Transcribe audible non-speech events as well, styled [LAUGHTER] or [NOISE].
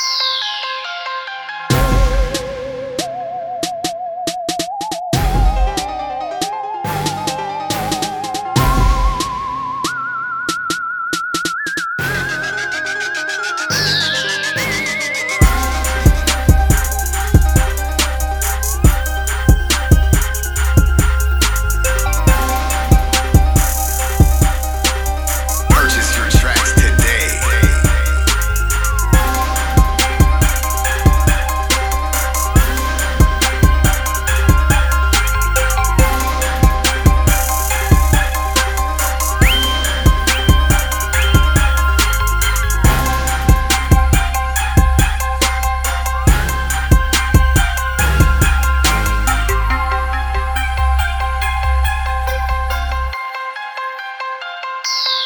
you [LAUGHS] you